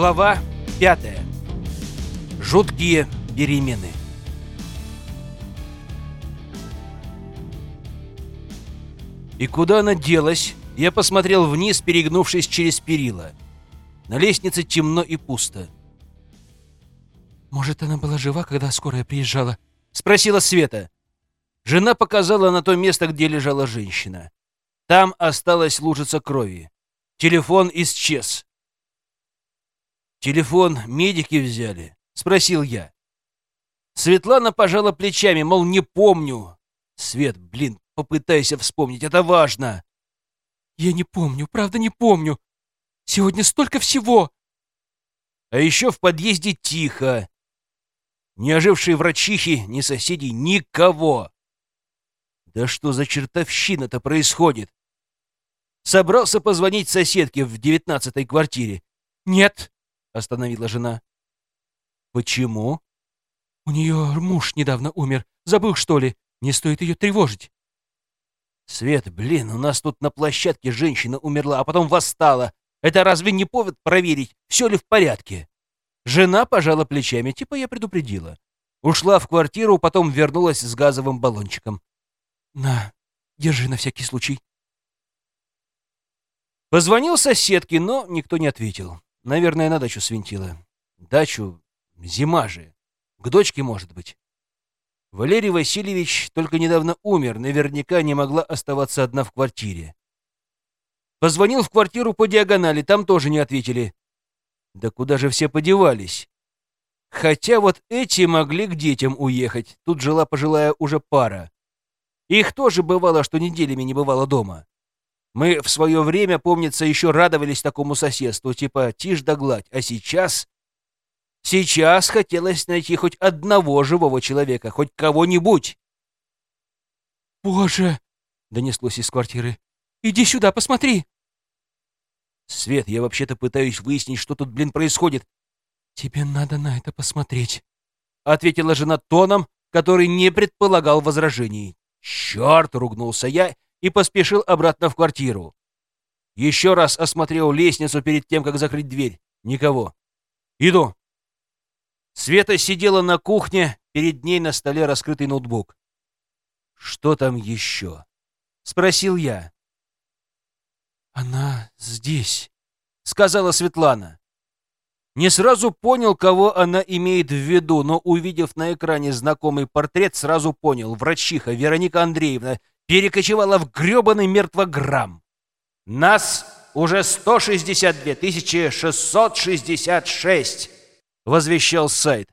Глава 5. Жуткие перемены. И куда она делась? Я посмотрел вниз, перегнувшись через перила. На лестнице темно и пусто. «Может, она была жива, когда скорая приезжала?» — спросила Света. Жена показала на то место, где лежала женщина. Там осталась лужица крови. Телефон исчез. «Телефон медики взяли?» — спросил я. Светлана пожала плечами, мол, не помню. Свет, блин, попытайся вспомнить, это важно. Я не помню, правда не помню. Сегодня столько всего. А еще в подъезде тихо. Ни ожившие врачихи, ни соседей, никого. Да что за чертовщина-то происходит? Собрался позвонить соседке в девятнадцатой квартире. «Нет», — остановила жена. «Почему?» «У нее муж недавно умер. Забыл, что ли? Не стоит ее тревожить». «Свет, блин, у нас тут на площадке женщина умерла, а потом восстала. Это разве не повод проверить, все ли в порядке?» Жена пожала плечами, типа я предупредила. Ушла в квартиру, потом вернулась с газовым баллончиком. «На, держи на всякий случай». Позвонил соседке, но никто не ответил. Наверное, на дачу свинтила. Дачу? Зима же. К дочке, может быть. Валерий Васильевич только недавно умер, наверняка не могла оставаться одна в квартире. Позвонил в квартиру по диагонали, там тоже не ответили. Да куда же все подевались? Хотя вот эти могли к детям уехать. Тут жила пожилая уже пара. Их тоже бывало, что неделями не бывало дома. Мы в свое время, помнится, еще радовались такому соседству, типа тишь да гладь. А сейчас... Сейчас хотелось найти хоть одного живого человека, хоть кого-нибудь. «Боже!» — донеслось из квартиры. «Иди сюда, посмотри!» «Свет, я вообще-то пытаюсь выяснить, что тут, блин, происходит». «Тебе надо на это посмотреть», — ответила жена тоном, который не предполагал возражений. «Черт!» — ругнулся я и поспешил обратно в квартиру. Еще раз осмотрел лестницу перед тем, как закрыть дверь. Никого. «Иду!» Света сидела на кухне, перед ней на столе раскрытый ноутбук. «Что там еще?» — спросил я. «Она здесь», — сказала Светлана. Не сразу понял, кого она имеет в виду, но, увидев на экране знакомый портрет, сразу понял. Врачиха Вероника Андреевна перекочевала в гребаный мертвограмм. Нас уже 162 666, возвещал сайт.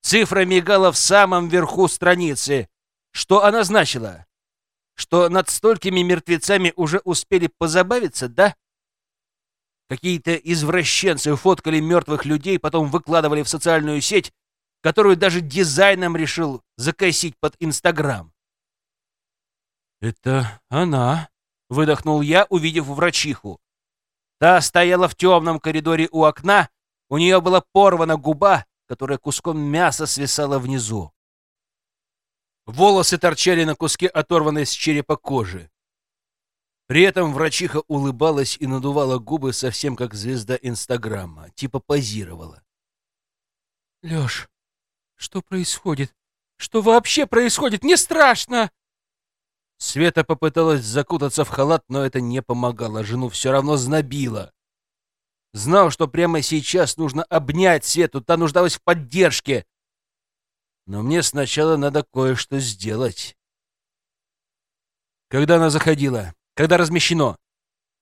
Цифра мигала в самом верху страницы. Что она значила? Что над столькими мертвецами уже успели позабавиться, да? Какие-то извращенцы фоткали мертвых людей, потом выкладывали в социальную сеть, которую даже дизайном решил закосить под Инстаграм. «Это она», — выдохнул я, увидев врачиху. Та стояла в темном коридоре у окна, у нее была порвана губа, которая куском мяса свисала внизу. Волосы торчали на куске оторванной с черепа кожи. При этом врачиха улыбалась и надувала губы совсем как звезда Инстаграма, типа позировала. «Лёш, что происходит? Что вообще происходит? Не страшно!» Света попыталась закутаться в халат, но это не помогало, жену все равно знобило. Знал, что прямо сейчас нужно обнять Свету, та нуждалась в поддержке. Но мне сначала надо кое-что сделать. Когда она заходила? Когда размещено?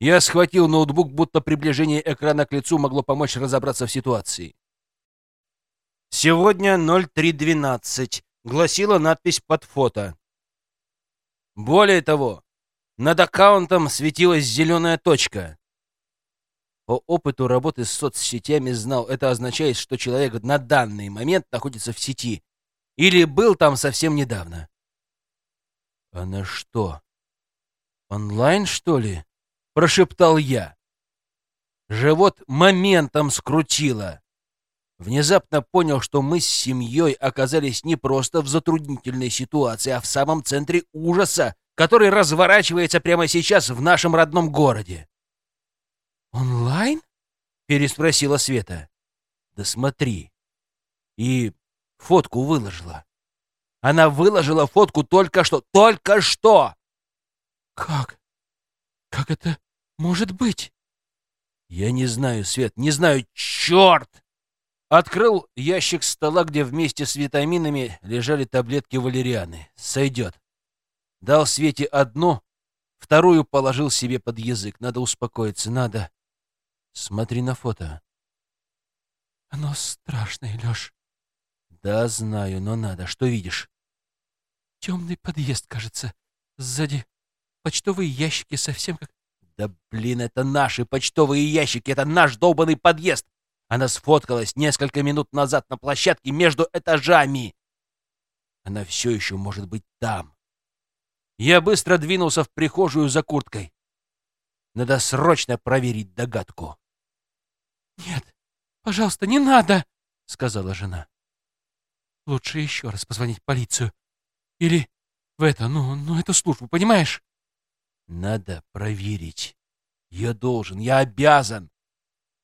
Я схватил ноутбук, будто приближение экрана к лицу могло помочь разобраться в ситуации. «Сегодня 03.12», — гласила надпись под фото. Более того, над аккаунтом светилась зеленая точка. По опыту работы с соцсетями знал, это означает, что человек на данный момент находится в сети или был там совсем недавно. «Она что, онлайн, что ли?» — прошептал я. Живот моментом скрутило. Внезапно понял, что мы с семьей оказались не просто в затруднительной ситуации, а в самом центре ужаса, который разворачивается прямо сейчас в нашем родном городе. «Онлайн?» — переспросила Света. Да смотри. И фотку выложила. Она выложила фотку только что. Только что! Как? Как это может быть? Я не знаю, Свет, не знаю. Черт! Открыл ящик стола, где вместе с витаминами лежали таблетки валерианы. Сойдет. Дал Свете одну, вторую положил себе под язык. Надо успокоиться, надо. Смотри на фото. Оно страшное, Леш. Да, знаю, но надо. Что видишь? Темный подъезд, кажется. Сзади почтовые ящики совсем как... Да блин, это наши почтовые ящики, это наш долбанный подъезд. Она сфоткалась несколько минут назад на площадке между этажами. Она все еще может быть там. Я быстро двинулся в прихожую за курткой. Надо срочно проверить догадку. «Нет, пожалуйста, не надо!» — сказала жена. «Лучше еще раз позвонить в полицию. Или в это, ну, ну, эту службу, понимаешь?» «Надо проверить. Я должен, я обязан.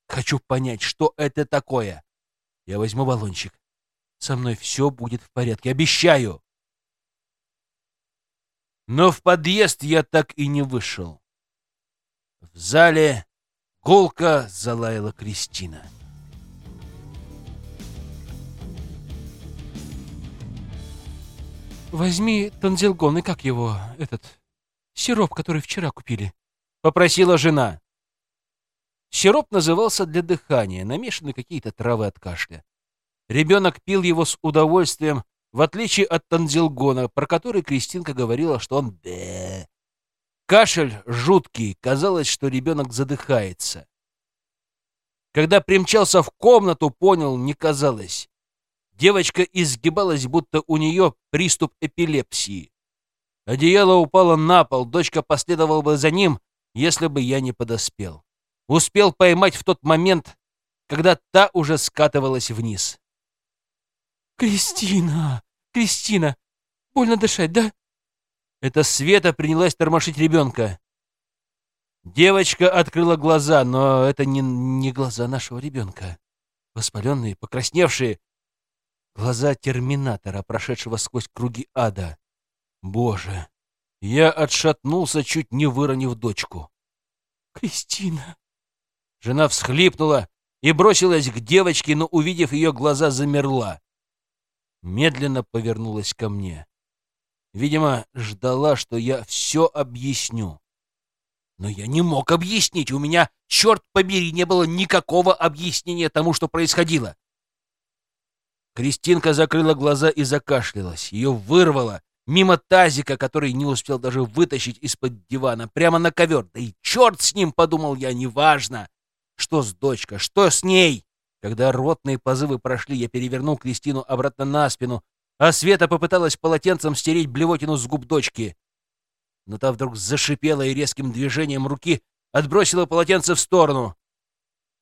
Хочу понять, что это такое. Я возьму баллончик. Со мной все будет в порядке, обещаю. Но в подъезд я так и не вышел. В зале гулко залаяла Кристина. «Возьми танзелгон и как его, этот, сироп, который вчера купили», — попросила жена. Сироп назывался для дыхания, намешаны какие-то травы от кашля. Ребенок пил его с удовольствием, в отличие от танзилгона, про который Кристинка говорила, что он бе. Кашель жуткий, казалось, что ребенок задыхается. Когда примчался в комнату, понял, не казалось. Девочка изгибалась, будто у нее приступ эпилепсии. Одеяло упало на пол, дочка последовала бы за ним, если бы я не подоспел успел поймать в тот момент, когда та уже скатывалась вниз. «Кристина! Кристина! Больно дышать, да?» Это Света принялась тормошить ребенка. Девочка открыла глаза, но это не, не глаза нашего ребенка. Воспаленные, покрасневшие. Глаза терминатора, прошедшего сквозь круги ада. Боже! Я отшатнулся, чуть не выронив дочку. «Кристина!» Жена всхлипнула и бросилась к девочке, но, увидев ее глаза, замерла. Медленно повернулась ко мне. Видимо, ждала, что я все объясню. Но я не мог объяснить. У меня, черт побери, не было никакого объяснения тому, что происходило. Кристинка закрыла глаза и закашлялась. Ее вырвало мимо тазика, который не успел даже вытащить из-под дивана, прямо на ковер. Да и черт с ним, подумал я, неважно. Что с дочкой? Что с ней? Когда рвотные позывы прошли, я перевернул Кристину обратно на спину, а Света попыталась полотенцем стереть блевотину с губ дочки. Но та вдруг зашипела и резким движением руки отбросила полотенце в сторону.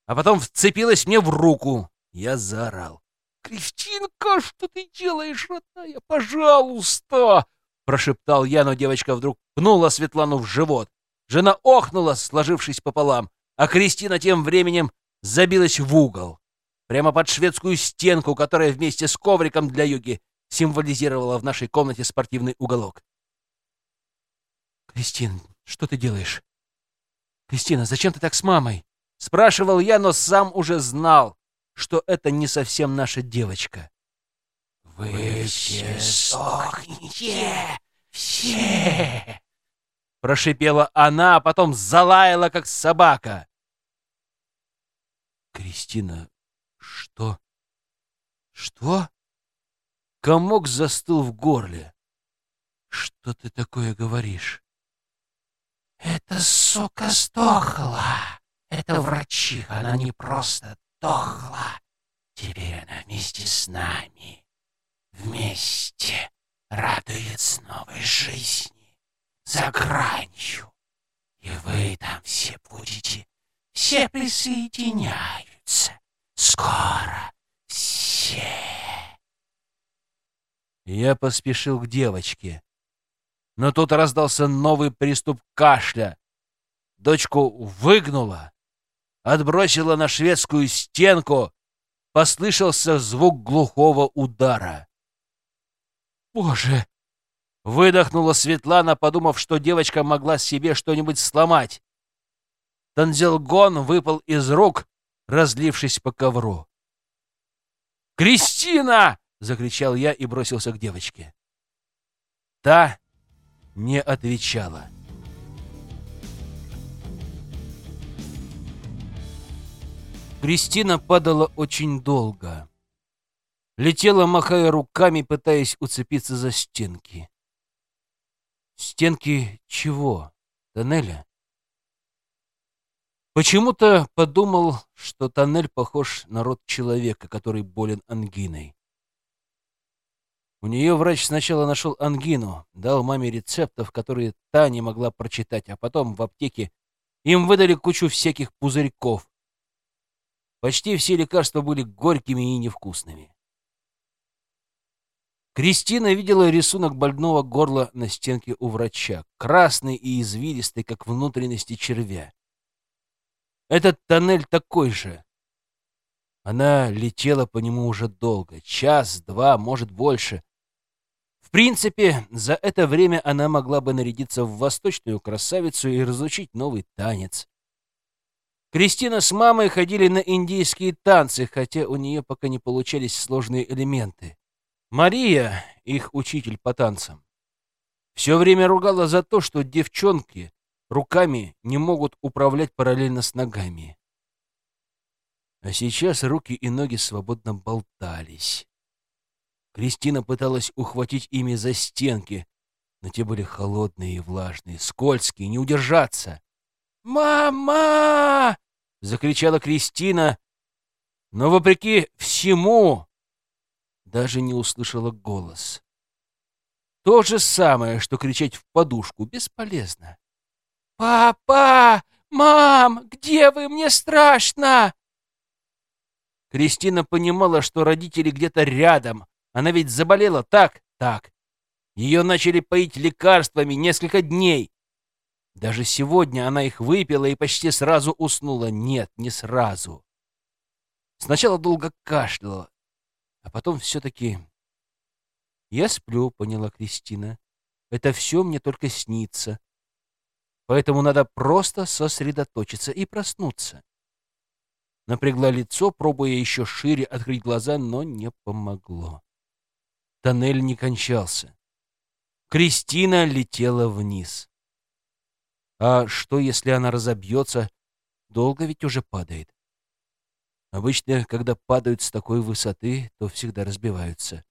А потом вцепилась мне в руку. Я заорал. «Кристинка, что ты делаешь, родная? Пожалуйста!» Прошептал я, но девочка вдруг пнула Светлану в живот. Жена охнула, сложившись пополам а Кристина тем временем забилась в угол, прямо под шведскую стенку, которая вместе с ковриком для йоги символизировала в нашей комнате спортивный уголок. «Кристин, что ты делаешь? Кристина, зачем ты так с мамой?» Спрашивал я, но сам уже знал, что это не совсем наша девочка. «Вы все сохнете! Все!» Прошипела она, а потом залаяла, как собака. Кристина, что? Что? Комок застыл в горле. Что ты такое говоришь? Это сука сдохла. Это врачиха, она не просто дохла. Теперь она вместе с нами. Вместе радуется новой жизни за гранью. И вы там все будете, все присоединяются. Скоро все. Я поспешил к девочке. Но тут раздался новый приступ кашля. Дочку выгнуло. отбросило на шведскую стенку, послышался звук глухого удара. «Боже!» — выдохнула Светлана, подумав, что девочка могла себе что-нибудь сломать. Танзелгон выпал из рук, разлившись по ковру. «Кристина!» — закричал я и бросился к девочке. Та не отвечала. Кристина падала очень долго. Летела, махая руками, пытаясь уцепиться за стенки. Стенки чего? Тоннеля? Почему-то подумал, что тоннель похож на рот человека, который болен ангиной. У нее врач сначала нашел ангину, дал маме рецептов, которые та не могла прочитать, а потом в аптеке им выдали кучу всяких пузырьков. Почти все лекарства были горькими и невкусными. Кристина видела рисунок больного горла на стенке у врача, красный и извилистый, как внутренности червя. Этот тоннель такой же. Она летела по нему уже долго, час, два, может, больше. В принципе, за это время она могла бы нарядиться в восточную красавицу и разучить новый танец. Кристина с мамой ходили на индийские танцы, хотя у нее пока не получались сложные элементы. Мария, их учитель по танцам, все время ругала за то, что девчонки руками не могут управлять параллельно с ногами. А сейчас руки и ноги свободно болтались. Кристина пыталась ухватить ими за стенки, но те были холодные и влажные, скользкие, не удержаться. «Мама!» — закричала Кристина, но, вопреки всему, даже не услышала голос. То же самое, что кричать в подушку, бесполезно. «Папа! Мам! Где вы? Мне страшно!» Кристина понимала, что родители где-то рядом. Она ведь заболела так, так. Ее начали поить лекарствами несколько дней. Даже сегодня она их выпила и почти сразу уснула. Нет, не сразу. Сначала долго кашляла, а потом все-таки... «Я сплю», — поняла Кристина. «Это все мне только снится. Поэтому надо просто сосредоточиться и проснуться. Напрягла лицо, пробуя еще шире открыть глаза, но не помогло. Тоннель не кончался. Кристина летела вниз. А что, если она разобьется? Долго ведь уже падает. Обычно, когда падают с такой высоты, то всегда разбиваются.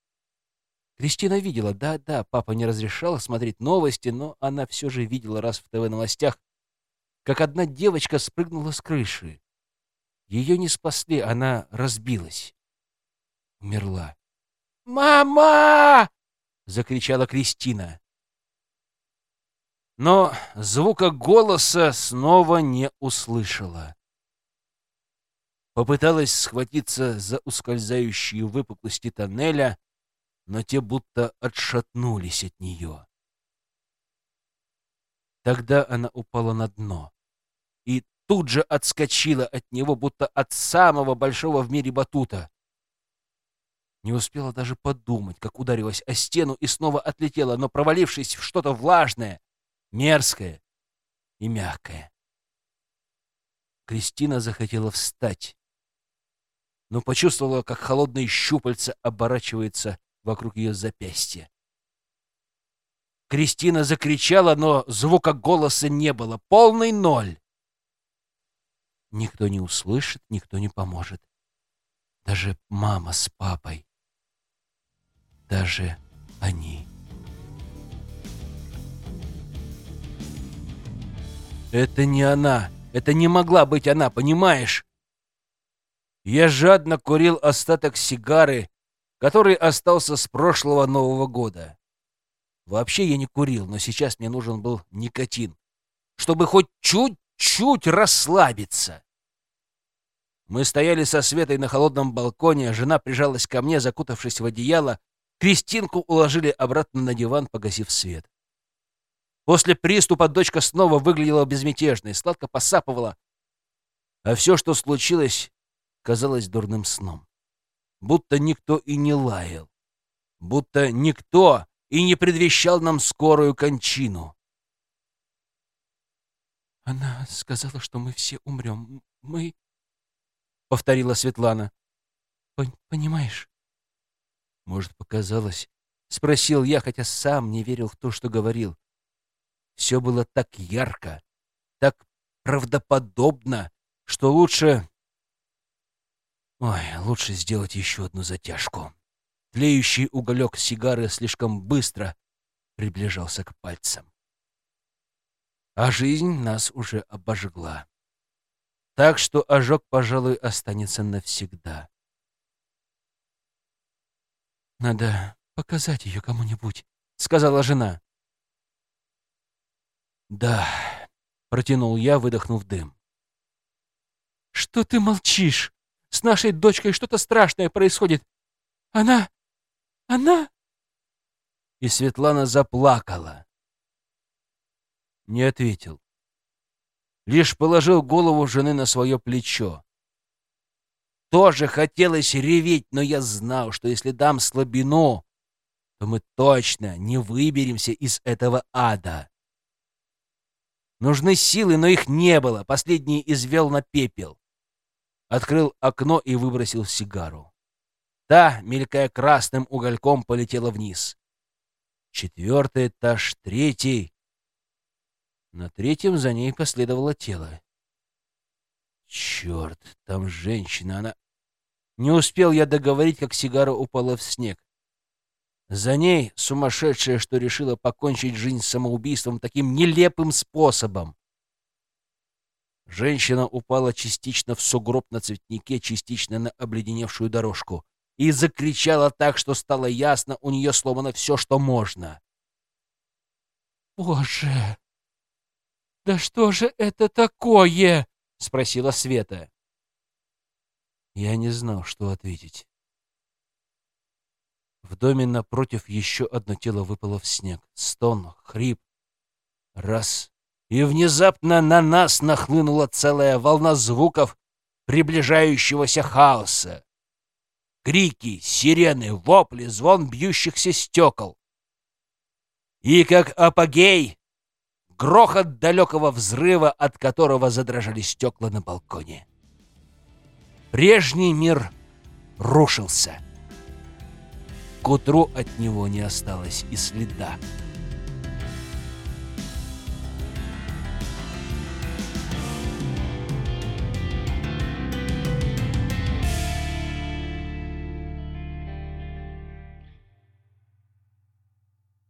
Кристина видела, да-да, папа не разрешал смотреть новости, но она все же видела раз в ТВ-новостях, как одна девочка спрыгнула с крыши. Ее не спасли, она разбилась. Умерла. «Мама!» — закричала Кристина. Но звука голоса снова не услышала. Попыталась схватиться за ускользающие выпуклости тоннеля, но те будто отшатнулись от нее. Тогда она упала на дно и тут же отскочила от него, будто от самого большого в мире батута. Не успела даже подумать, как ударилась о стену и снова отлетела, но провалившись в что-то влажное, мерзкое и мягкое. Кристина захотела встать, но почувствовала, как холодные щупальца оборачивается вокруг ее запястья. Кристина закричала, но звука голоса не было. Полный ноль. Никто не услышит, никто не поможет. Даже мама с папой. Даже они. Это не она. Это не могла быть она, понимаешь? Я жадно курил остаток сигары, который остался с прошлого Нового года. Вообще я не курил, но сейчас мне нужен был никотин, чтобы хоть чуть-чуть расслабиться. Мы стояли со Светой на холодном балконе, жена прижалась ко мне, закутавшись в одеяло, Кристинку уложили обратно на диван, погасив свет. После приступа дочка снова выглядела безмятежной, сладко посапывала, А все, что случилось, казалось дурным сном. Будто никто и не лаял. Будто никто и не предвещал нам скорую кончину. Она сказала, что мы все умрем. Мы... — повторила Светлана. Понимаешь? Может, показалось? — спросил я, хотя сам не верил в то, что говорил. Все было так ярко, так правдоподобно, что лучше... Ой, лучше сделать еще одну затяжку. Тлеющий уголек сигары слишком быстро приближался к пальцам. А жизнь нас уже обожгла. Так что ожог, пожалуй, останется навсегда. «Надо показать ее кому-нибудь», — сказала жена. «Да», — протянул я, выдохнув дым. «Что ты молчишь? С нашей дочкой что-то страшное происходит. Она... она...» И Светлана заплакала. Не ответил. Лишь положил голову жены на свое плечо. Тоже хотелось реветь, но я знал, что если дам слабину, то мы точно не выберемся из этого ада. Нужны силы, но их не было. Последний извел на пепел. Открыл окно и выбросил сигару. Та, мелькая красным угольком, полетела вниз. Четвертый этаж, третий. На третьем за ней последовало тело. Черт, там женщина, она... Не успел я договорить, как сигара упала в снег. За ней сумасшедшая, что решила покончить жизнь самоубийством таким нелепым способом. Женщина упала частично в сугроб на цветнике, частично на обледеневшую дорожку. И закричала так, что стало ясно, у нее сломано все, что можно. «Боже! Да что же это такое?» — спросила Света. Я не знал, что ответить. В доме напротив еще одно тело выпало в снег. Стон, хрип. Раз. И внезапно на нас нахлынула целая волна звуков приближающегося хаоса. Крики, сирены, вопли, звон бьющихся стекол. И как апогей, грохот далекого взрыва, от которого задрожали стекла на балконе. Прежний мир рушился. К утру от него не осталось и следа.